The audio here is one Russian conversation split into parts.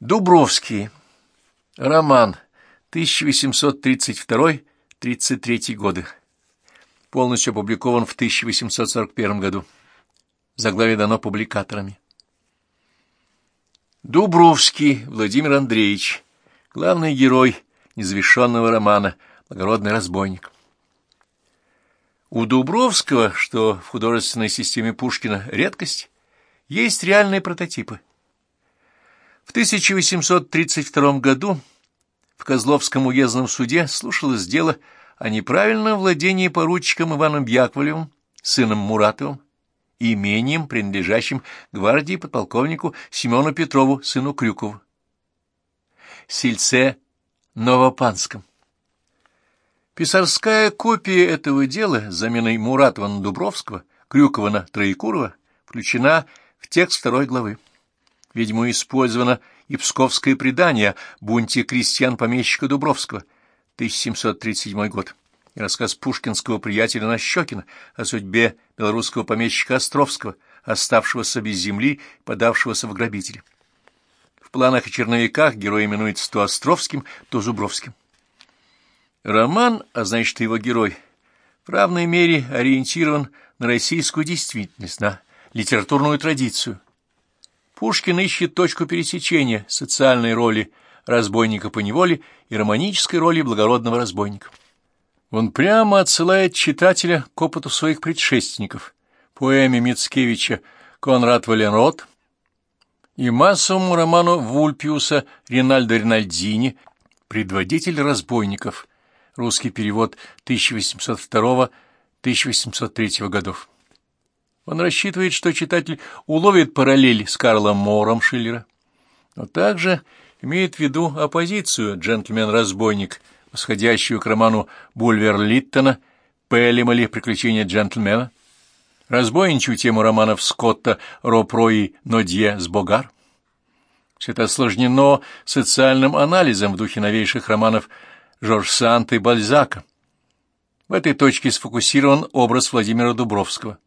Дубровский. Роман. 1832-33 годы. Полностью опубликован в 1841 году. Заглавие дано публикаторами. Дубровский Владимир Андреевич. Главный герой незавершенного романа «Благородный разбойник». У Дубровского, что в художественной системе Пушкина редкость, есть реальные прототипы. В 1832 году в Козловском уездном суде слушалось дело о неправильном владении поручиком Иваном Яковлевым, сыном Муратовым, имением, принадлежащим гвардии подполковнику Семену Петрову, сыну Крюкову. Сельце Новопанском. Писарская копия этого дела с заменой Муратова на Дубровского, Крюкова на Троекурова включена в текст второй главы. Видимо, использовано и псковское предание бунте крестьян-помещика Дубровского, 1737 год, и рассказ пушкинского приятеля Нащекина о судьбе белорусского помещика Островского, оставшегося без земли и подавшегося в грабители. В планах и черновиках герой именуется то Островским, то Зубровским. Роман, а значит его герой, в равной мере ориентирован на российскую действительность, на литературную традицию – Пушкин ищет точку пересечения социальной роли разбойника по неволе и романической роли благородного разбойника. Он прямо отсылает читателя к опыту своих предшественников, поэме Мицкевича «Конрад Валенрод» и массовому роману Вульпиуса Ринальдо Ринальдини «Предводитель разбойников», русский перевод 1802-1803 годов. Он рассчитывает, что читатель уловит параллель с Карлом Мором Шиллера, но также имеет в виду оппозицию «Джентльмен-разбойник», восходящую к роману Бульвер-Литтона «Пелэм, или Приключения джентльмена», разбойничью тему романов Скотта «Роб Рой» и Нодье «Сбогар». Все это осложнено социальным анализом в духе новейших романов Жорж Санта и Бальзака. В этой точке сфокусирован образ Владимира Дубровского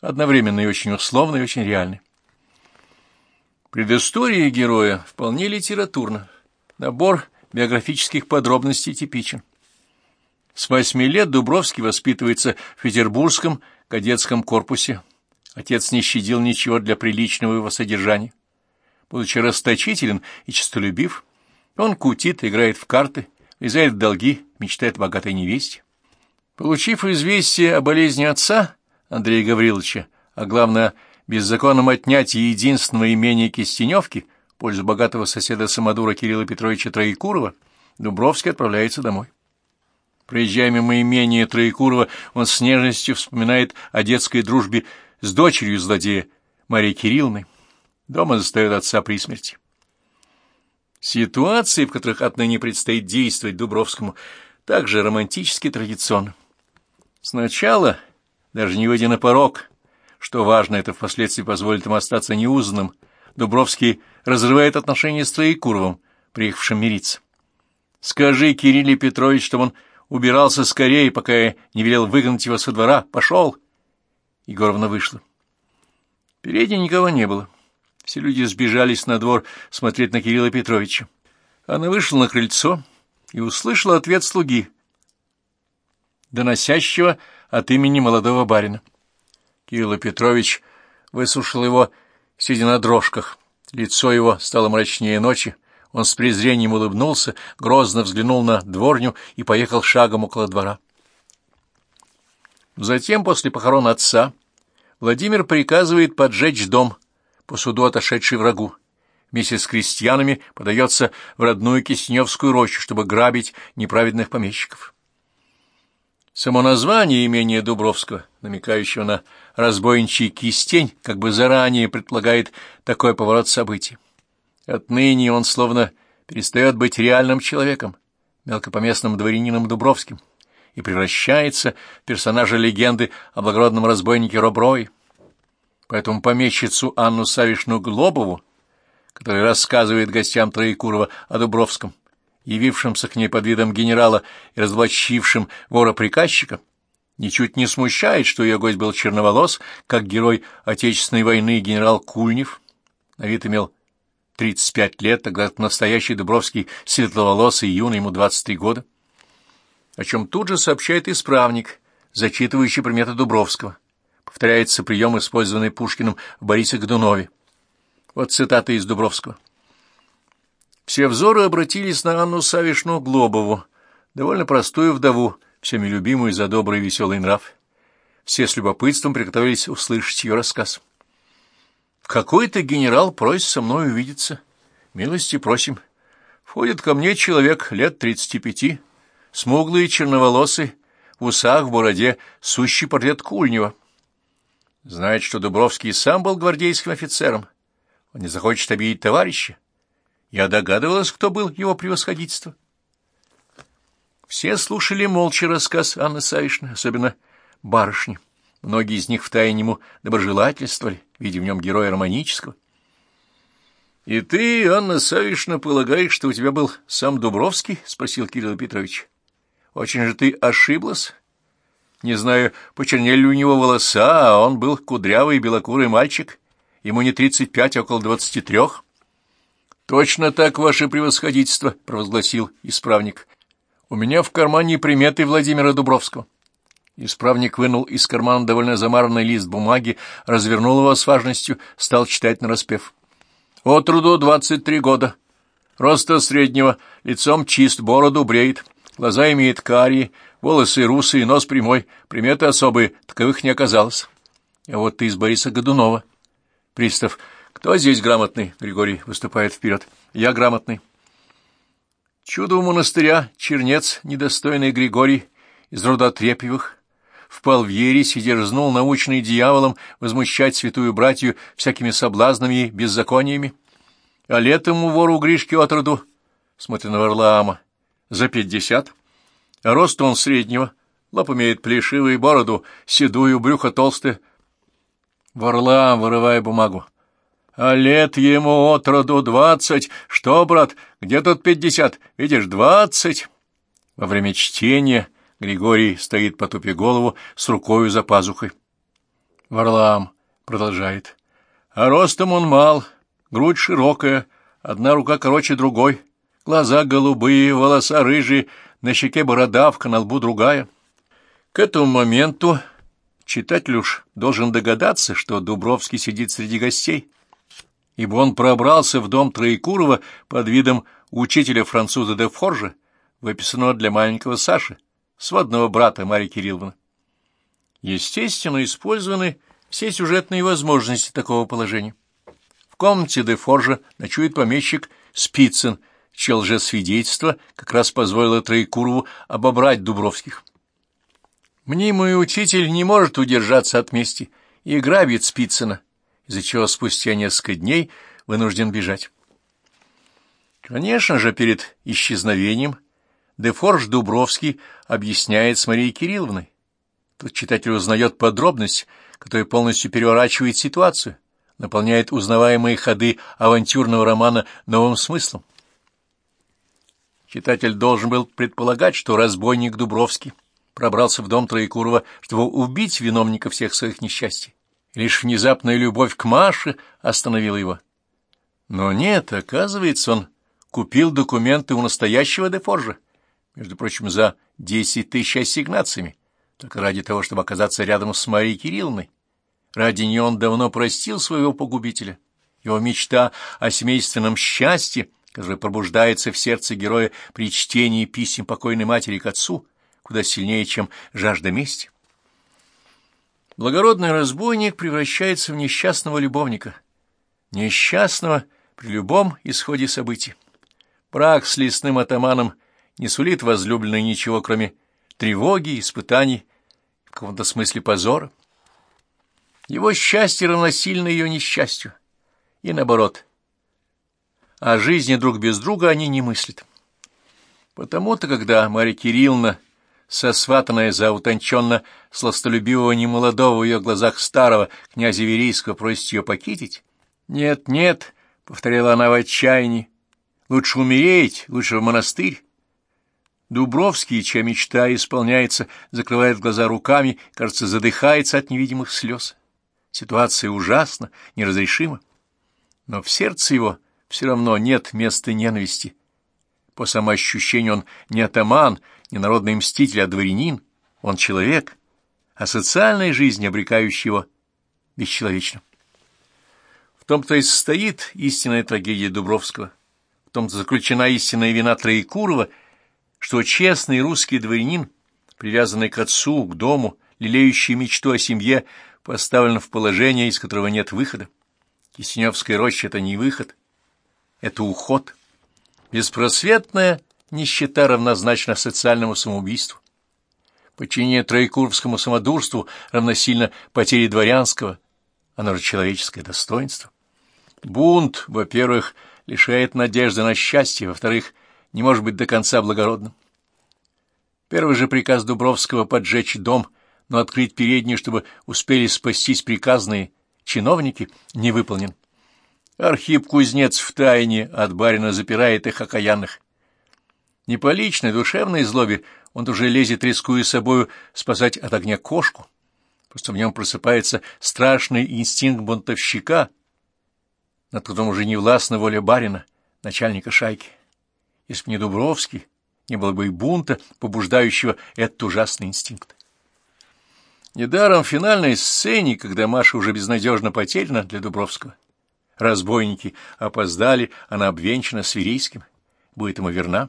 одновременно и очень условный, и очень реальный. Предыстория героя вполне литературна. Набор биографических подробностей типичен. С восьми лет Дубровский воспитывается в петербургском кадетском корпусе. Отец не щадил ничего для приличного его содержания. Будучи расточителен и честолюбив, он кутит, играет в карты, влезает в долги, мечтает о богатой невесте. Получив известие о болезни отца, Андрея Гавриловича, а главное, беззаконном отнятии единственного имения Кистеневки пользу богатого соседа Самодура Кирилла Петровича Троекурова, Дубровский отправляется домой. Проезжая мимо имения Троекурова, он с нежностью вспоминает о детской дружбе с дочерью злодея Марии Кирилловной. Дома застает отца при смерти. Ситуации, в которых отныне предстоит действовать Дубровскому, также романтически традиционны. Сначала даже не выйдя на порог. Что важно, это впоследствии позволит ему остаться неузнанным. Дубровский разрывает отношения с Троекуровым, приехавшим мириться. «Скажи, Кирилле Петрович, что он убирался скорее, пока я не велел выгнать его со двора. Пошел!» Егоровна вышла. Впереди никого не было. Все люди сбежались на двор смотреть на Кирилла Петровича. Она вышла на крыльцо и услышала ответ слуги, доносящего от имени молодого барина. Кирилл Петрович высушил его, сидя на дрожках. Лицо его стало мрачнее ночи. Он с презрением улыбнулся, грозно взглянул на дворню и поехал шагом около двора. Затем, после похорон отца, Владимир приказывает поджечь дом, по суду отошедший врагу. Вместе с крестьянами подается в родную Кисневскую рощу, чтобы грабить неправедных помещиков. Само название имения Дубровского, намекающего на разбойничий кистень, как бы заранее предполагает такой поворот событий. Отныне он словно перестает быть реальным человеком, мелкопоместным дворянином Дубровским, и превращается в персонажа легенды о благородном разбойнике Роброй. Поэтому помещицу Анну Савишну Глобову, которая рассказывает гостям Троекурова о Дубровском, явившимся к ней под видом генерала и разоблачившим вора-приказчика, ничуть не смущает, что ее гость был черноволос, как герой Отечественной войны генерал Кульнев, на вид имел 35 лет, тогда настоящий Дубровский светловолосый юный, ему 23 года, о чем тут же сообщает исправник, зачитывающий приметы Дубровского. Повторяется прием, использованный Пушкиным в Борисе Годунове. Вот цитата из Дубровского. Все взоры обратились на Анну Савишну Глобову, довольно простую вдову, всеми любимую за добрый и веселый нрав. Все с любопытством приготовились услышать ее рассказ. Какой-то генерал просит со мной увидеться. Милости просим. Входит ко мне человек лет тридцати пяти, смуглый, черноволосый, в усах, в бороде, сущий портрет Кульнева. Знает, что Дубровский сам был гвардейским офицером. Он не захочет обидеть товарища. Я догадывалась, кто был его превосходительство. Все слушали молча рассказ Анны Савишны, особенно барышни. Многие из них втайне ему доброжелательствовали, видя в нем героя романического. — И ты, Анна Савишна, полагаешь, что у тебя был сам Дубровский? — спросил Кирилл Петрович. — Очень же ты ошиблась. Не знаю, почернели у него волоса, а он был кудрявый белокурый мальчик. Ему не тридцать пять, а около двадцати трех. — Точно так, ваше превосходительство, — провозгласил исправник. — У меня в кармане приметы Владимира Дубровского. — Исправник вынул из кармана довольно замаранный лист бумаги, развернул его с важностью, стал читать нараспев. «От труду двадцать три года. Роста среднего, лицом чист, бороду бреет, глаза имеет карие, волосы русые, нос прямой, приметы особые, таковых не оказалось. А вот ты из Бориса Годунова». Пристав. «Кто здесь грамотный?» Григорий выступает вперед. «Я грамотный». Чудо у монастыря, чернец, недостойный Григорий, из рода Трепьевых, впал в ересь и дерзнул научный дьяволом возмущать святую братью всякими соблазнами и беззакониями. А летом у вору Гришки отроду, смотря на Варлаама, за пятьдесят, а рост он среднего, лоб имеет плешивую бороду, седую, брюхо толстое. Варлаам, вырывая бумагу. А лет ему отроду двадцать. Что, брат, где тут пятьдесят? Видишь, двадцать. Во время чтения Григорий стоит, потупив голову, с рукою за пазухой. Варлам продолжает. А ростом он мал, грудь широкая, одна рука короче другой, глаза голубые, волоса рыжие, на щеке бородавка, на лбу другая. К этому моменту читатель уж должен догадаться, что Дубровский сидит среди гостей, ибо он пробрался в дом Троекурова под видом учителя француза де Форжа, выписанного для маленького Саши сводного брата Марьи Кирилловны. Естественно, использованы все сюжетные возможности такого положения. В комнате де Форжа ночует помещик Спицын, чье лжесвидетельство как раз позволило Троекурову обобрать Дубровских. Мнимый учитель не может удержаться от мести и грабит Спицына, из-за чего спустя несколько дней вынужден бежать. Конечно же, перед исчезновением Дефорж Дубровский объясняет с Марией Кирилловной. Тут читатель узнает подробность, которая полностью переворачивает ситуацию, наполняет узнаваемые ходы авантюрного романа новым смыслом. Читатель должен был предполагать, что разбойник Дубровский пробрался в дом Троекурова, чтобы убить виновника всех своих несчастий. Лишь внезапная любовь к Маше остановила его. Но нет, оказывается, он купил документы у настоящего Дефоржа между прочим, за десять тысяч ассигнациями, только ради того, чтобы оказаться рядом с Марией Кирилловной. Ради нее он давно простил своего погубителя. Его мечта о семейственном счастье, которое пробуждается в сердце героя при чтении писем покойной матери к отцу, куда сильнее, чем жажда мести. Благородный разбойник превращается в несчастного любовника, несчастного при любом исходе событий. Брак с лесным атаманом не сулит возлюбленной ничего, кроме тревоги, испытаний, в каком-то смысле позора. Его счастье равносильно ее несчастью, и наоборот. О жизни друг без друга они не мыслят. Потому-то, когда Марья Кирилловна, сосватанная за утонченно сластолюбивого немолодого в ее глазах старого князя Верейского, просит ее покитить, «Нет, нет», — повторяла она в отчаянии, — «лучше умереть, лучше в монастырь». Дубровский, чья мечта исполняется, закрывает глаза руками, кажется, задыхается от невидимых слез. Ситуация ужасна, неразрешима. Но в сердце его все равно нет места ненависти. По самоощущению он не атаман, не народный мститель, а дворянин. Он человек, а социальная жизнь, обрекающая его, бесчеловечна. В том-то и состоит истинная трагедия Дубровского, в том-то заключена истинная вина Троекурова, что честный русский дворянин, привязанный к отцу, к дому, лелеющий мечту о семье, поставлен в положение, из которого нет выхода. Кисневская роща — это не выход, это уход. Беспросветная нищета равнозначна социальному самоубийству. Подчинение троекуровскому самодурству равносильно потере дворянского, оно же человеческое достоинство. Бунт, во-первых, лишает надежды на счастье, во-вторых, не может быть до конца благородным. Первый же приказ Дубровского поджечь дом, но открыть переднюю, чтобы успели спастись приказные чиновники, не выполнен. Архип-кузнец в тайне от барина запирает их окаянных. Не по личной душевной злобе он уже лезет, рискуя собою, спасать от огня кошку. Просто в нем просыпается страшный инстинкт бунтовщика, над которым уже не властна воля барина, начальника шайки. Если бы не Дубровский, не было бы и бунта, побуждающего этот ужасный инстинкт. Недаром в финальной сцене, когда Маша уже безнадежно потеряна для Дубровского, разбойники опоздали, она обвенчана с Верейским, будет ему верна.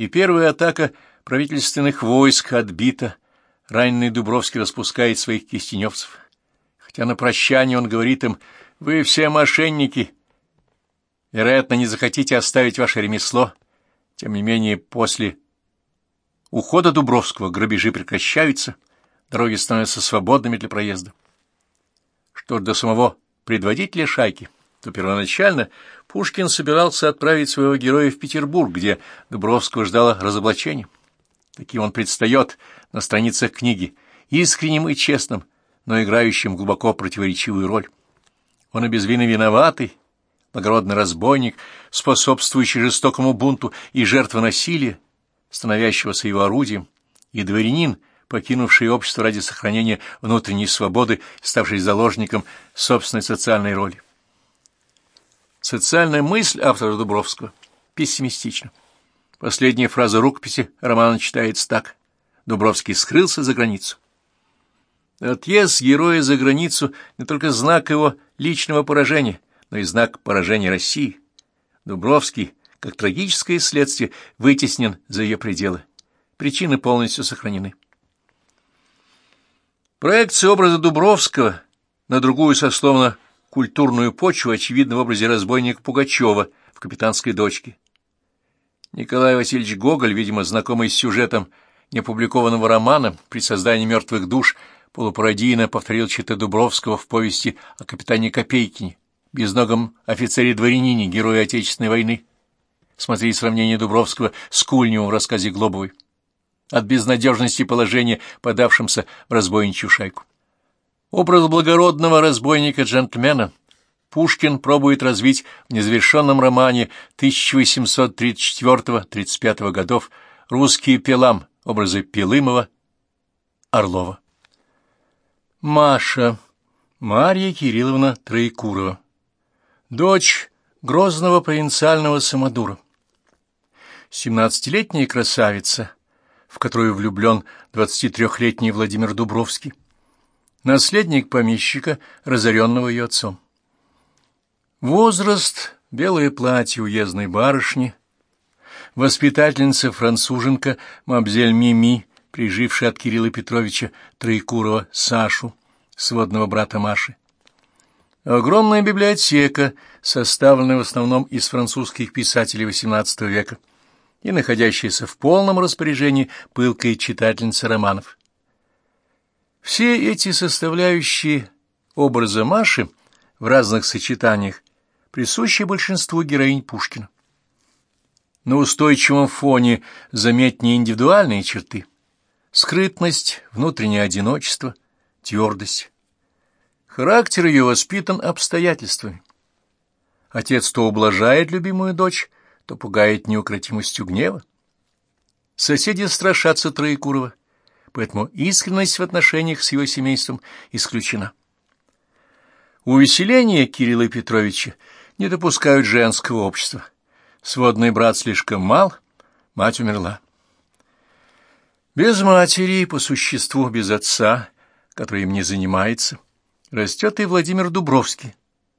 И первая атака правительственных войск отбита, раненый Дубровский распускает своих кистеневцев. Хотя на прощание он говорит им, «Вы все мошенники, вероятно, не захотите оставить ваше ремесло». Тем не менее, после ухода Дубровского грабежи прекращаются, дороги становятся свободными для проезда. Что ж до самого предводителя шайки, то первоначально Пушкин собирался отправить своего героя в Петербург, где Дубровского ждало разоблачение. Таким он предстает на страницах книги, искренним и честным, но играющим глубоко противоречивую роль. Он и виноватый, благородный разбойник, способствующий жестокому бунту и жертва насилия, становящегося его орудием, и дворянин — покинувший общество ради сохранения внутренней свободы, ставший заложником собственной социальной роли. Социальная мысль автора Дубровского пессимистична. Последняя фраза рукописи романа читается так. Дубровский скрылся за границу. Отъезд героя за границу не только знак его личного поражения, но и знак поражения России. Дубровский, как трагическое следствие, вытеснен за ее пределы. Причины полностью сохранены. Проекция образа Дубровского на другую сословно-культурную почву очевидна в образе разбойника Пугачева в «Капитанской дочке». Николай Васильевич Гоголь, видимо, знакомый с сюжетом неопубликованного романа при создании «Мертвых душ», полупародийно повторил читы Дубровского в повести о капитане Копейкине, безногом офицере-дворянине, герое Отечественной войны. Смотри сравнение Дубровского с Кульневым в рассказе Глобовой от безнадежности положения, подавшимся в разбойничью шайку. Образ благородного разбойника-джентльмена Пушкин пробует развить в незавершенном романе 1834-35 годов «Русский пилам» образы Пилымова, Орлова. Маша. Марья Кирилловна Троекурова. Дочь грозного провинциального самодура. Семнадцатилетняя красавица – в которую влюблен 23-летний Владимир Дубровский, наследник помещика, разоренного ее отцом. Возраст, белое платье уездной барышни, воспитательница-француженка Мабзель Мими, прижившая от Кирилла Петровича Троекурова Сашу, сводного брата Маши. Огромная библиотека, составленная в основном из французских писателей XVIII века, и находящаяся в полном распоряжении пылкой читательницы романов. Все эти составляющие образа Маши в разных сочетаниях присущи большинству героинь Пушкина. На устойчивом фоне заметнее индивидуальные черты — скрытность, внутреннее одиночество, твердость. Характер ее воспитан обстоятельствами. Отец то ублажает любимую дочь, то пугает неукротимостью гнева. Соседи страшатся Троекурова, поэтому искренность в отношениях с его семейством исключена. Увеселение Кирилла Петровича Не допускают женского общества. Сводный брат слишком мал, мать умерла. Без матери, по существу без отца, который им не занимается, растет и Владимир Дубровский,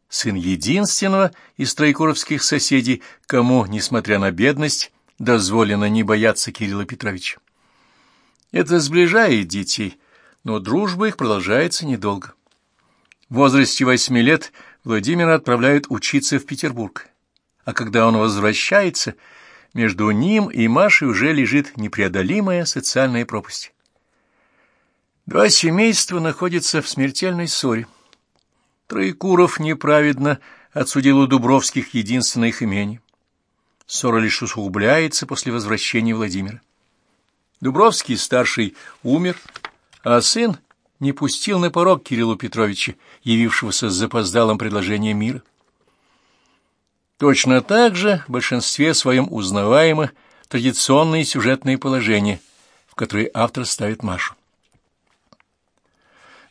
сын единственного из троекуровских соседей, кому, несмотря на бедность, дозволено не бояться Кирилла Петровича. Это сближает детей, но дружба их продолжается недолго. В возрасте восьми лет Владимира отправляют учиться в Петербург, а когда он возвращается, между ним и Машей уже лежит непреодолимая социальная пропасть. Два семейства находятся в смертельной ссоре. Троекуров неправедно отсудил у Дубровских единственное их имение. Ссора лишь усугубляется после возвращения Владимира. Дубровский старший умер, а сын не пустил на порог Кириллу Петровича, явившегося с запоздалым предложением мира. Точно так же в большинстве своем узнаваемы традиционные сюжетные положения, в которые автор ставит Машу.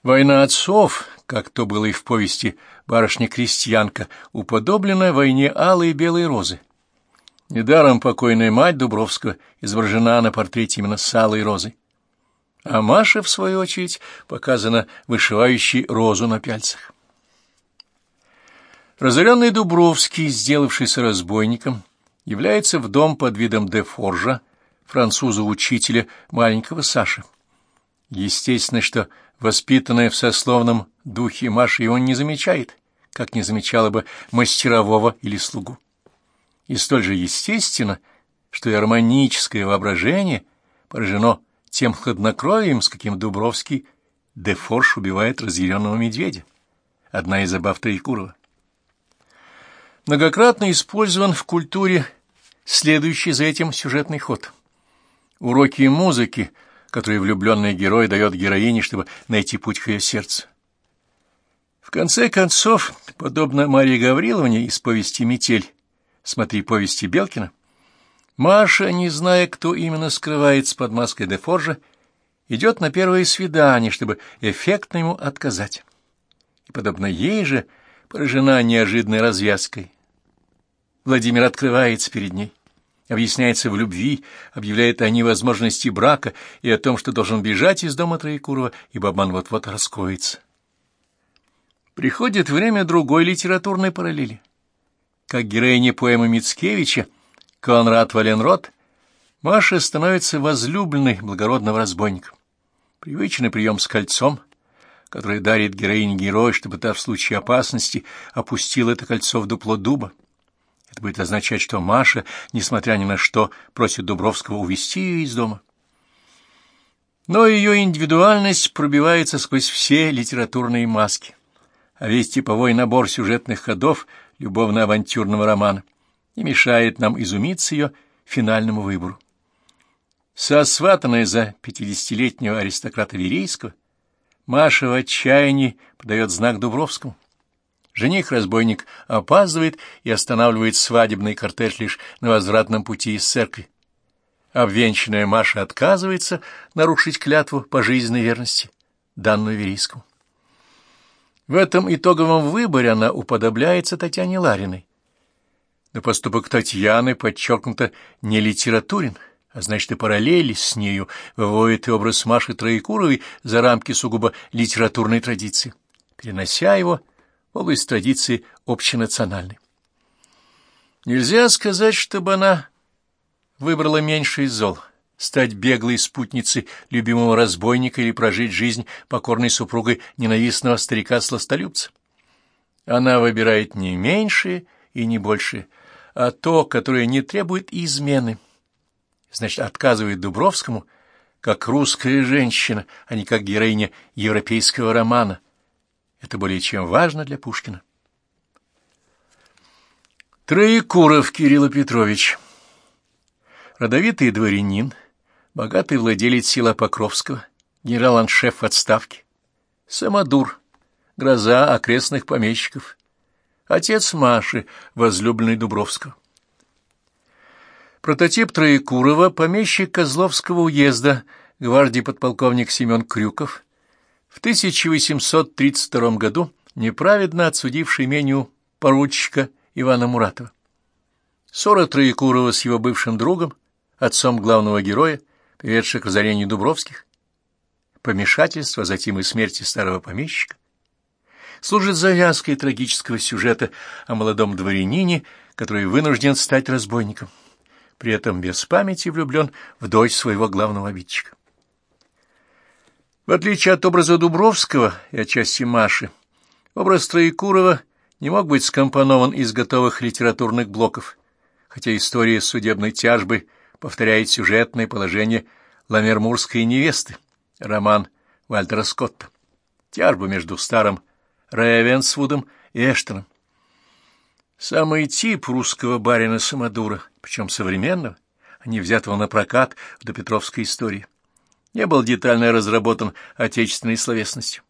Война отцов, как то было и в повести «Барышня-крестьянка», уподоблена войне алой и белой розы. Недаром покойная мать Дубровского изображена на портрете именно с алой розой. А Маша, в свою очередь, показана вышивающей розу на пяльцах. Разоренный Дубровский, сделавшийся разбойником, является в дом под видом де Форжа, француза-учителя маленького Саши. Естественно, что воспитанная в сословном духе Маша его не замечает, как не замечала бы мастерового или слугу. И столь же естественно, что и гармоническое воображение поражено тем хладнокровием, с каким Дубровский Дефорш убивает разъяренного медведя. Одна из забав Троекурова. Многократно использован в культуре следующий за этим сюжетный ход. Уроки музыки — который влюбленный герой дает героине, чтобы найти путь к ее сердцу. В конце концов, подобно Марии Гавриловне из повести «Метель», смотри повести Белкина, Маша, не зная, кто именно скрывается под маской де Форжа, идет на первое свидание, чтобы эффектно ему отказать. И, подобно ей же, поражена неожиданной развязкой. Владимир открывается перед ней объясняется в любви, объявляет о невозможности брака и о том, что должен бежать из дома Троекурова, ибо обман вот-вот раскроется. Приходит время другой литературной параллели. Как героиня поэмы Мицкевича Конрад Валенрод, Маша становится возлюбленной благородного разбойника. Привычный прием с кольцом, который дарит героине герой, чтобы та в случае опасности опустила это кольцо в дупло дуба. Это будет означать, что Маша, несмотря ни на что, просит Дубровского увести ее из дома. Но ее индивидуальность пробивается сквозь все литературные маски, а весь типовой набор сюжетных ходов любовно-авантюрного романа не мешает нам изумиться ее финальному выбору. Сосватанная за пятидесятилетнего аристократа Верейского, Маша в отчаянии подает знак Дубровскому. Жених-разбойник опаздывает и останавливает свадебный кортеж лишь на возвратном пути из церкви. Обвенчанная Маша отказывается нарушить клятву пожизненной верности, данную Верийскому. В этом итоговом выборе она уподобляется Татьяне Лариной. Но поступок Татьяны подчеркнуто не литературен, а значит и параллели с нею выводит и образ Маши Троекуровой за рамки сугубо литературной традиции, перенося его область традиции общенациональной. Нельзя сказать, чтобы она выбрала меньший зол — стать беглой спутницей любимого разбойника или прожить жизнь покорной супругой ненавистного старика-сластолюбца. Она выбирает не меньшее и не большее, а то, которое не требует измены. Значит, отказывает Дубровскому, как русская женщина, а не как героиня европейского романа — это более чем важно для Пушкина. Троекуров Кирилл Петрович Родовитый дворянин, богатый владелец села Покровского, генерал-аншеф в отставке, самодур, гроза окрестных помещиков, отец Маши, возлюбленный Дубровского. Прототип Троекурова, помещик Козловского уезда, гвардии подполковник Семен Крюков, в 1832 году неправедно отсудивший имению поручика Ивана Муратова. Ссора Троекурова с его бывшим другом, отцом главного героя, приведших к разорению Дубровских, помешательство, затем и смерти старого помещика, служит завязкой трагического сюжета о молодом дворянине, который вынужден стать разбойником, при этом без памяти влюблен в дочь своего главного обидчика. В отличие от образа Дубровского и отчасти Маши, образ Троекурова не мог быть скомпонован из готовых литературных блоков, хотя история судебной тяжбы повторяет сюжетное положение ламермурской невесты, роман Вальтера Скотта, тяжба между старым Рейвенсвудом и Эштоном. Самый тип русского барина-самодура, причем современного, а не взятого на прокат в допетровской истории, не был детально разработан отечественной словесностью.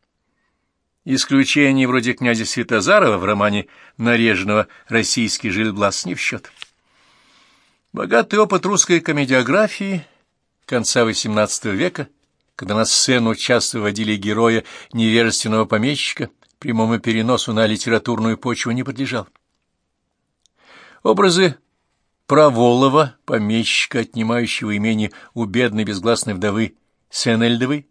Исключения вроде князя Святозарова в романе Нарежного «Российский жильблас» не в счет. Богатый опыт русской комедиографии конца XVIII века, когда на сцену часто вводили героя невежественного помещика, прямому переносу на литературную почву не подлежал. Образы Проволова, помещика, отнимающего имение у бедной безгласной вдовы Сенельдовой,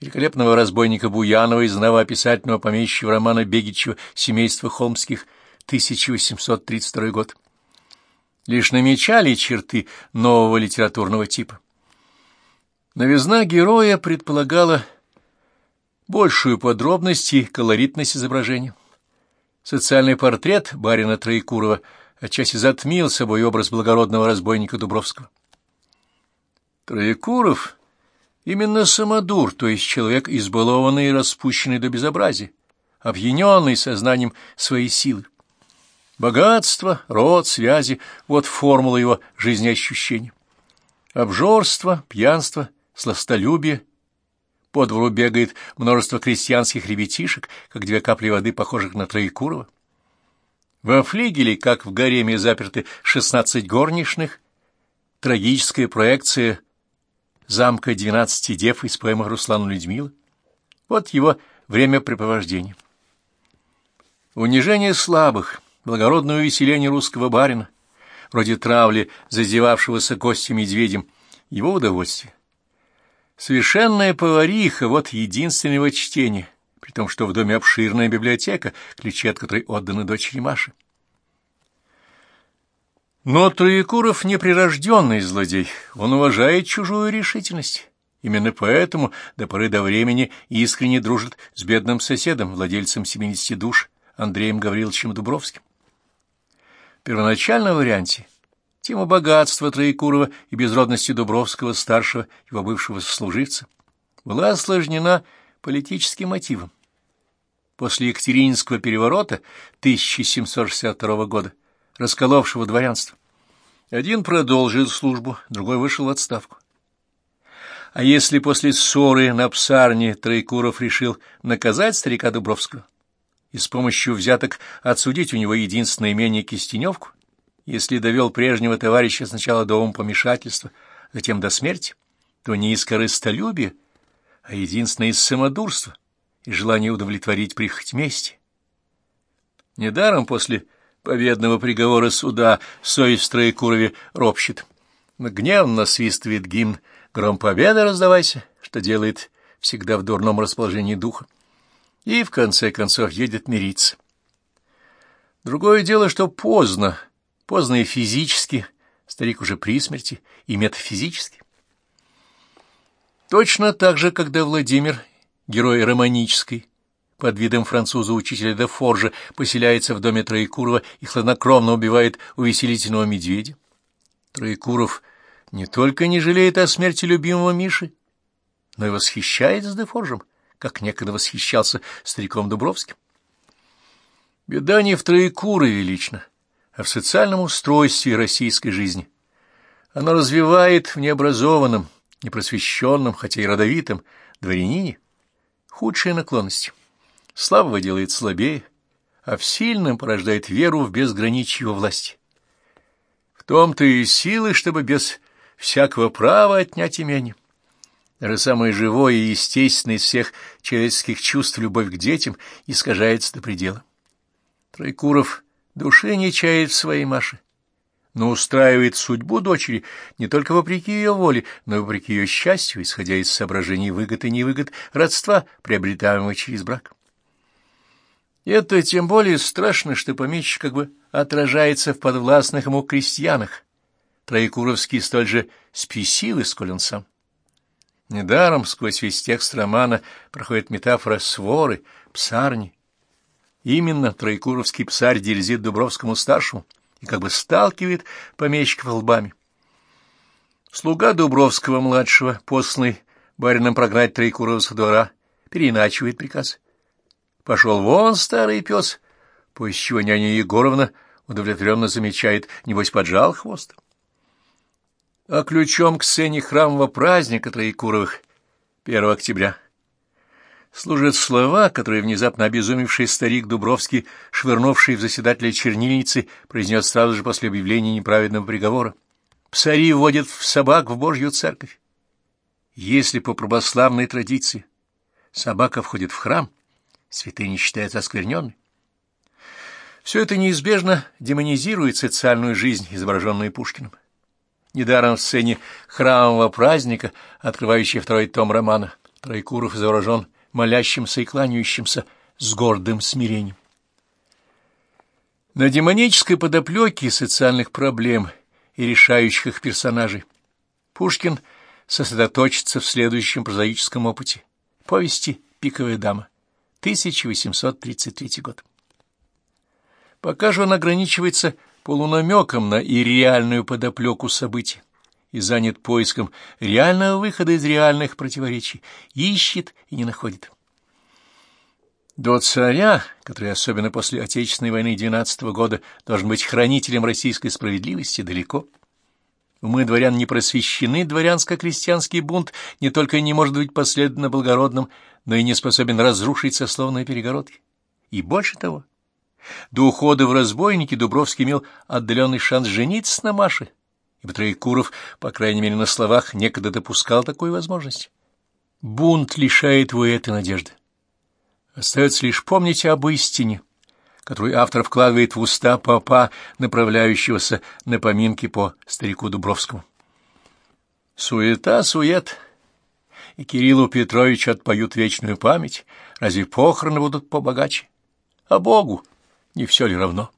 великолепного разбойника Буянова из новоописательного помещика романа Бегичева. «Семейство Холмских», 1832 год лишь намечали черты нового литературного типа. Новизна героя предполагала большую подробность и колоритность изображения. Социальный портрет барина Троекурова отчасти затмил собой образ благородного разбойника Дубровского. Троекуров именно самодур, то есть человек избалованный и распущенный до безобразия, опьяненный сознанием своей силы. Богатство, род, связи — вот формула его жизнеощущения. Обжорство, пьянство, сластолюбие. По двору бегает множество крестьянских ребятишек, как две капли воды, похожих на Троекурова. Во флигеле, как в гареме, заперты шестнадцать горничных. Трагическая проекция замка двенадцати дев из поэмы Руслана Людмила. Вот его времяпрепровождение. Унижение слабых — благородное увеселение русского барина, вроде травли, зазевавшегося костью медведем, его удовольствие. Совершенная повариха — вот единственное его чтение, при том, что в доме обширная библиотека, ключи от которой отданы дочери Маши. Но Троекуров не прирожденный злодей, он уважает чужую решительность. Именно поэтому до поры до времени искренне дружит с бедным соседом, владельцем 70 душ, Андреем Гавриловичем Дубровским. Первоначальном варианте тема богатства Троекурова и безродности Дубровского, старшего его бывшего сослуживца, была осложнена политическим мотивом. После Екатерининского переворота 1762 года, расколовшего дворянство, один продолжил службу, другой вышел в отставку. А если после ссоры на псарне Троекуров решил наказать старика Дубровского, и с помощью взяток отсудить у него единственное имение Кистеневку, если довел прежнего товарища сначала до умопомешательства, затем до смерти, то не из корыстолюбия, а единственное из самодурства и желания удовлетворить прихоть мести. Недаром после победного приговора суда совесть в Троекурове ропщет. Гневно насвистывает гимн «Гром победы раздавайся», что делает всегда в дурном расположении духа и, в конце концов, едет мириться. Другое дело, что поздно, поздно и физически, старик уже при смерти, и метафизически. Точно так же, когда Владимир, герой романической, под видом француза-учителя де Форжа, поселяется в доме Троекурова и хладнокровно убивает увеселительного медведя. Троекуров не только не жалеет о смерти любимого Миши, но и восхищается Дефоржем как некогда восхищался стариком Дубровским. Беда не в Троекурове лично, а в социальном устройстве российской жизни. Оно развивает в необразованном, непросвещенном, хотя и родовитом, дворянине худшие наклонности. Слабого делает слабее, а в сильном порождает веру в безграничье его власти. В том-то и силы, чтобы без всякого права отнять имение. Даже самое живое и естественное из всех человеческих чувств любовь к детям искажается до предела. Тройкуров души не чает в своей Маше, но устраивает судьбу дочери не только вопреки ее воле, но и вопреки ее счастью, исходя из соображений выгод и невыгод родства, приобретаемого через брак. Это тем более страшно, что помещик как бы отражается в подвластных ему крестьянах. Троекуровский столь же спесивый, сколь он сам. Недаром сквозь весь текст романа проходит метафора своры, псарни. Именно троекуровский псарь дерзит Дубровскому-старшему и как бы сталкивает помещиков лбами. Слуга Дубровского-младшего, посланный барином прогнать Троекурова со двора, переиначивает приказ — Пошел вон старый пес, после чего няня Егоровна удовлетворенно замечает, небось поджал хвост. А ключом к сцене храмового праздника Троекуровых 1 октября служат слова, которые внезапно обезумевший старик Дубровский, швырнувший в заседателя чернильницы, произнес сразу же после объявления неправедного приговора. «Псари вводят в собак в Божью церковь. Если по православной традиции собака входит в храм, святыня считается оскверненной. Все это неизбежно демонизирует социальную жизнь, изображенную Пушкиным. Недаром в сцене храмового праздника, открывающей второй том романа, Троекуров изображен молящимся и кланяющимся с гордым смирением. На демонической подоплеке социальных проблем и решающих их персонажей Пушкин сосредоточится в следующем прозаическом опыте — повести «Пиковая дама». 1833 год. Пока же он ограничивается полунамеком на ирреальную подоплеку событий и занят поиском реального выхода из реальных противоречий, ищет и не находит. До царя, который особенно после Отечественной войны 12 -го года должен быть хранителем российской справедливости, далеко. Умы дворян не просвещены, дворянско-крестьянский бунт не только не может быть последовательно благородным, но и не способен разрушить сословные перегородки. И больше того, до ухода в разбойники Дубровский имел отдаленный шанс жениться на Маше, ибо Троекуров, по крайней мере на словах, некогда допускал такую возможность. Бунт лишает его этой надежды. Остается лишь помнить об истине, которую автор вкладывает в уста папа, направляющегося на поминки по старику Дубровскому. Суета-сует — и Кириллу Петровичу отпоют вечную память, разве похороны будут побогаче? А Богу не все ли равно?